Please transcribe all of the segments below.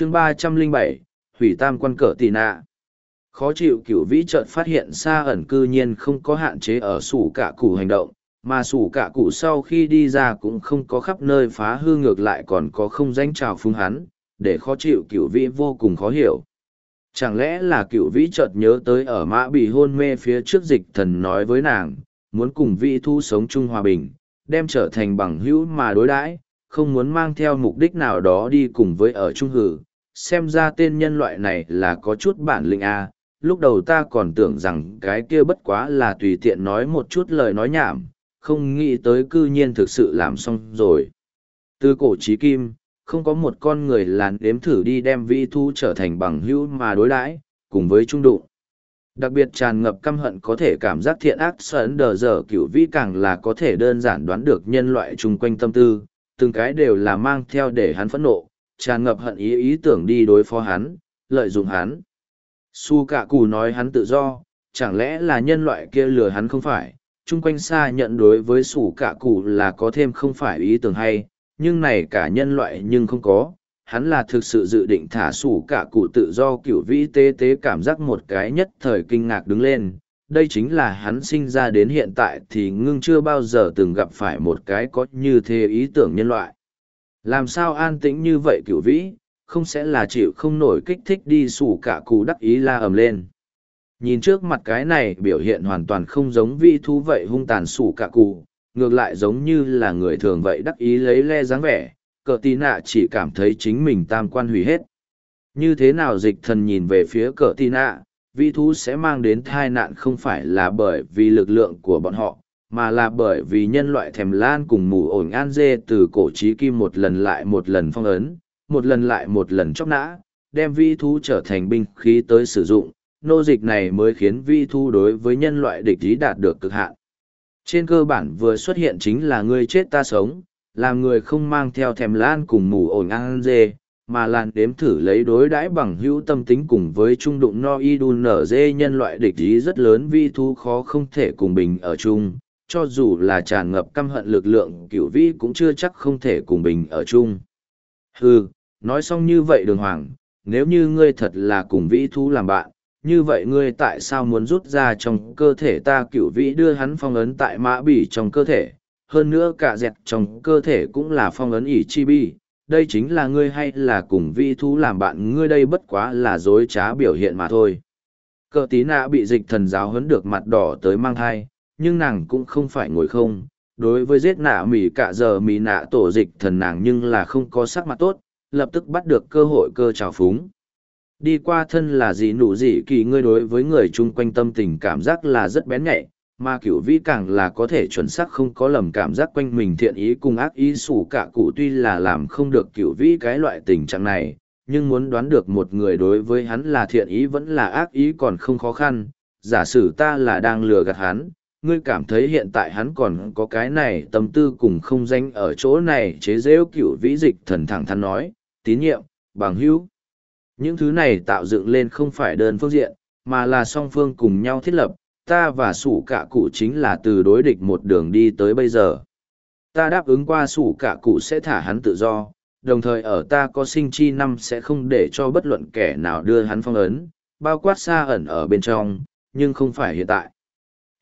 chương ba trăm linh bảy, hủy tam quan cờ tì nạ. Khó chịu cửu vĩ trợt phát hiện xa ẩn cư nhiên không có hạn chế ở sủ cả cụ hành động, mà sủ cả cụ sau khi đi ra cũng không có khắp nơi phá hư ngược lại còn có không danh trào phương hắn, để khó chịu cửu vĩ vô cùng khó hiểu. Chẳng lẽ là cửu vĩ chợt nhớ tới ở mã bị hôn mê phía trước dịch thần nói với nàng, muốn cùng vĩ thu sống chung hòa bình, đem trở thành bằng hữu mà đối đãi, không muốn mang theo mục đích nào đó đi cùng với ở trung hử xem ra tên nhân loại này là có chút bản lĩnh a lúc đầu ta còn tưởng rằng cái kia bất quá là tùy tiện nói một chút lời nói nhảm, không nghĩ tới cư nhiên thực sự làm xong rồi. Từ cổ trí kim, không có một con người làn đếm thử đi đem vi thu trở thành bằng hữu mà đối đãi, cùng với trung đụng. Đặc biệt tràn ngập căm hận có thể cảm giác thiện ác sợn đờ dở cựu vĩ càng là có thể đơn giản đoán được nhân loại chung quanh tâm tư, từng cái đều là mang theo để hắn phẫn nộ tràn ngập hận ý ý tưởng đi đối phó hắn, lợi dụng hắn. Su Cả cù nói hắn tự do, chẳng lẽ là nhân loại kia lừa hắn không phải? Chung quanh xa nhận đối với sủ Cả cụ là có thêm không phải ý tưởng hay, nhưng này cả nhân loại nhưng không có. Hắn là thực sự dự định thả sủ cả cụ tự do cựu vĩ tế tế cảm giác một cái nhất thời kinh ngạc đứng lên. Đây chính là hắn sinh ra đến hiện tại thì ngưng chưa bao giờ từng gặp phải một cái có như thế ý tưởng nhân loại làm sao an tĩnh như vậy cửu vĩ, không sẽ là chịu không nổi kích thích đi sủ cả cù đắc ý la ầm lên. Nhìn trước mặt cái này biểu hiện hoàn toàn không giống vị thú vậy hung tàn sủ cả cù, ngược lại giống như là người thường vậy đắc ý lấy le dáng vẻ, cờ tì nạ chỉ cảm thấy chính mình tam quan hủy hết. Như thế nào dịch thần nhìn về phía cờ tì nạ vị thú sẽ mang đến tai nạn không phải là bởi vì lực lượng của bọn họ mà là bởi vì nhân loại thèm lan cùng mù ổn an dê từ cổ trí kim một lần lại một lần phong ấn, một lần lại một lần chóc nã, đem vi thú trở thành binh khí tới sử dụng. Nô dịch này mới khiến vi thu đối với nhân loại địch ý đạt được cực hạn. Trên cơ bản vừa xuất hiện chính là ngươi chết ta sống làm người không mang theo thèm lan cùng mù ổn an dê, mà làn đếm thử lấy đối đãi bằng hữu tâm tính cùng với trung đụng no y đun nở dê nhân loại địch ý rất lớn, vi thu khó không thể cùng bình ở chung cho dù là tràn ngập căm hận lực lượng, Cửu Vĩ cũng chưa chắc không thể cùng bình ở chung. Hừ, nói xong như vậy đường hoàng, nếu như ngươi thật là cùng vĩ thú làm bạn, như vậy ngươi tại sao muốn rút ra trong cơ thể ta Cửu vĩ đưa hắn phong ấn tại mã bỉ trong cơ thể? Hơn nữa cả dẹt trong cơ thể cũng là phong ấn ỷ chi bi, đây chính là ngươi hay là cùng vĩ thú làm bạn, ngươi đây bất quá là dối trá biểu hiện mà thôi. Cờ tí nạ bị dịch thần giáo hấn được mặt đỏ tới mang thai nhưng nàng cũng không phải ngồi không. Đối với giết nạ mỉ cả giờ mỉ nạ tổ dịch thần nàng nhưng là không có sắc mặt tốt, lập tức bắt được cơ hội cơ trào phúng. Đi qua thân là gì nụ gì kỳ ngươi đối với người chung quanh tâm tình cảm giác là rất bén nhạy, mà cửu vĩ càng là có thể chuẩn xác không có lầm cảm giác quanh mình thiện ý cùng ác ý sủ cả cụ tuy là làm không được cửu vĩ cái loại tình trạng này, nhưng muốn đoán được một người đối với hắn là thiện ý vẫn là ác ý còn không khó khăn, giả sử ta là đang lừa gạt hắn ngươi cảm thấy hiện tại hắn còn có cái này tâm tư cùng không danh ở chỗ này chế dễu cựu vĩ dịch thần thẳng thắn nói tín nhiệm bằng hữu những thứ này tạo dựng lên không phải đơn phương diện, mà là song phương cùng nhau thiết lập, ta và sủ cả cụ chính là từ đối địch một đường đi tới bây giờ. Ta đáp ứng qua sủ cả cụ sẽ thả hắn tự do, đồng thời ở ta có sinh chi năm sẽ không để cho bất luận kẻ nào đưa hắn phong ấn, bao quát xa ẩn ở bên trong, nhưng không phải hiện tại.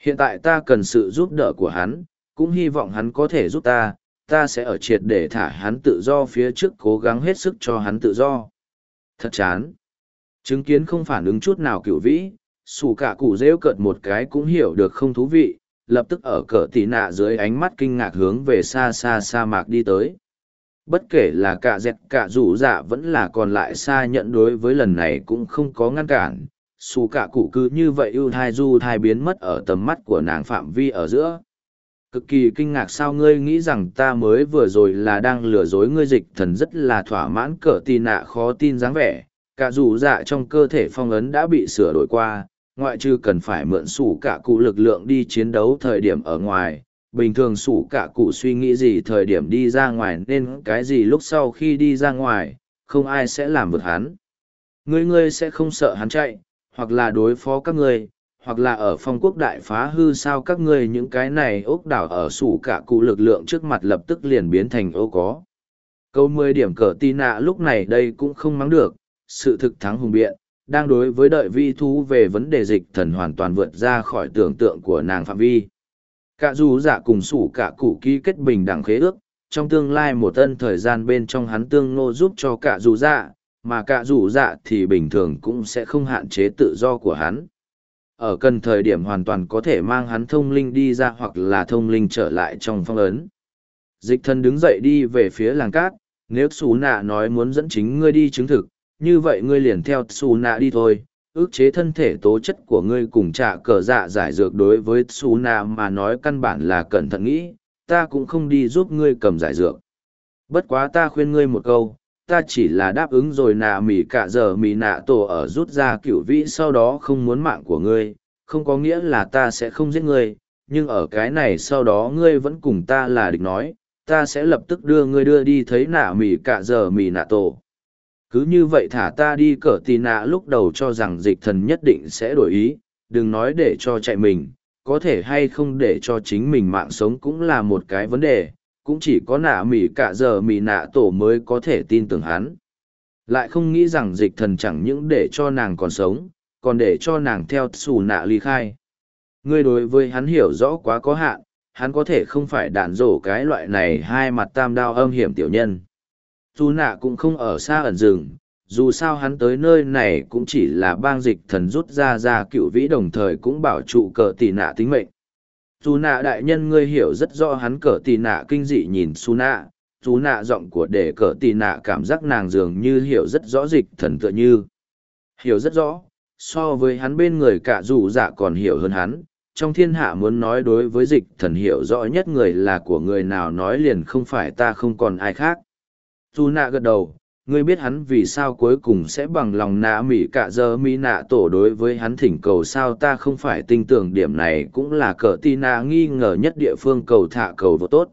Hiện tại ta cần sự giúp đỡ của hắn, cũng hy vọng hắn có thể giúp ta, ta sẽ ở triệt để thả hắn tự do phía trước cố gắng hết sức cho hắn tự do. Thật chán. Chứng kiến không phản ứng chút nào kiểu vĩ, sủ cả cụ rêu cợt một cái cũng hiểu được không thú vị, lập tức ở cỡ tỉ nạ dưới ánh mắt kinh ngạc hướng về xa xa sa mạc đi tới. Bất kể là cả dẹt cả rủ dạ vẫn là còn lại xa nhận đối với lần này cũng không có ngăn cản, xù cả cụ cứ như vậy ưu thai du thai biến mất ở tầm mắt của nàng phạm vi ở giữa. Cực kỳ kinh ngạc sao ngươi nghĩ rằng ta mới vừa rồi là đang lừa dối ngươi dịch thần rất là thỏa mãn cỡ tì nạ khó tin dáng vẻ. Cả dù dạ trong cơ thể phong ấn đã bị sửa đổi qua, ngoại trừ cần phải mượn sủ cả cụ lực lượng đi chiến đấu thời điểm ở ngoài. Bình thường sủ cả cụ suy nghĩ gì thời điểm đi ra ngoài nên cái gì lúc sau khi đi ra ngoài, không ai sẽ làm vượt hắn. Ngươi ngươi sẽ không sợ hắn chạy hoặc là đối phó các ngươi hoặc là ở phong quốc đại phá hư sao các ngươi những cái này ốc đảo ở sủ cả cụ lực lượng trước mặt lập tức liền biến thành ô có. Câu mười điểm cờ tì nạ lúc này đây cũng không mắng được, sự thực thắng hùng biện, đang đối với đợi vi thú về vấn đề dịch thần hoàn toàn vượt ra khỏi tưởng tượng của nàng phạm vi. Cả dù dạ cùng sủ cả cụ ký kết bình đẳng khế ước, trong tương lai một tân thời gian bên trong hắn tương nô giúp cho cả dù dạ, mà cả rủ dạ thì bình thường cũng sẽ không hạn chế tự do của hắn. Ở cần thời điểm hoàn toàn có thể mang hắn thông linh đi ra hoặc là thông linh trở lại trong phong ấn. Dịch thân đứng dậy đi về phía làng cát, nếu xù nạ nói muốn dẫn chính ngươi đi chứng thực, như vậy ngươi liền theo xù nạ đi thôi. ước chế thân thể tố chất của ngươi cùng trả cờ dạ giải dược đối với xù nạ mà nói căn bản là cẩn thận nghĩ, ta cũng không đi giúp ngươi cầm giải dược. Bất quá ta khuyên ngươi một câu, ta chỉ là đáp ứng rồi nạ mỉ cả giờ mỉ nạ tổ ở rút ra cửu vĩ sau đó không muốn mạng của ngươi, không có nghĩa là ta sẽ không giết ngươi, nhưng ở cái này sau đó ngươi vẫn cùng ta là địch nói, ta sẽ lập tức đưa ngươi đưa đi thấy nạ mỉ cả giờ mỉ nạ tổ. Cứ như vậy thả ta đi cỡ tì nạ lúc đầu cho rằng dịch thần nhất định sẽ đổi ý, đừng nói để cho chạy mình, có thể hay không để cho chính mình mạng sống cũng là một cái vấn đề, cũng chỉ có nạ mỉ cả giờ mỉ nạ tổ mới có thể tin tưởng hắn. Lại không nghĩ rằng dịch thần chẳng những để cho nàng còn sống, còn để cho nàng theo xù nạ ly khai. Ngươi đối với hắn hiểu rõ quá có hạn, hắn có thể không phải đạn rổ cái loại này hai mặt tam đao âm hiểm tiểu nhân. Dù nạ cũng không ở xa ẩn rừng, dù sao hắn tới nơi này cũng chỉ là bang dịch thần rút ra ra cựu vĩ đồng thời cũng bảo trụ cờ tỷ nạ tính mệnh. Dù nạ đại nhân ngươi hiểu rất rõ hắn cờ tỷ nạ kinh dị nhìn su nạ, dù nạ giọng của để cờ tỷ nạ cảm giác nàng dường như hiểu rất rõ dịch thần tựa như. Hiểu rất rõ, so với hắn bên người cả dù dạ còn hiểu hơn hắn, trong thiên hạ muốn nói đối với dịch thần hiểu rõ nhất người là của người nào nói liền không phải ta không còn ai khác. Dù nạ gật đầu, ngươi biết hắn vì sao cuối cùng sẽ bằng lòng nạ mỉ cả giờ mỹ nạ tổ đối với hắn thỉnh cầu sao ta không phải tin tưởng điểm này cũng là cờ tì nạ nghi ngờ nhất địa phương cầu thả cầu vô tốt.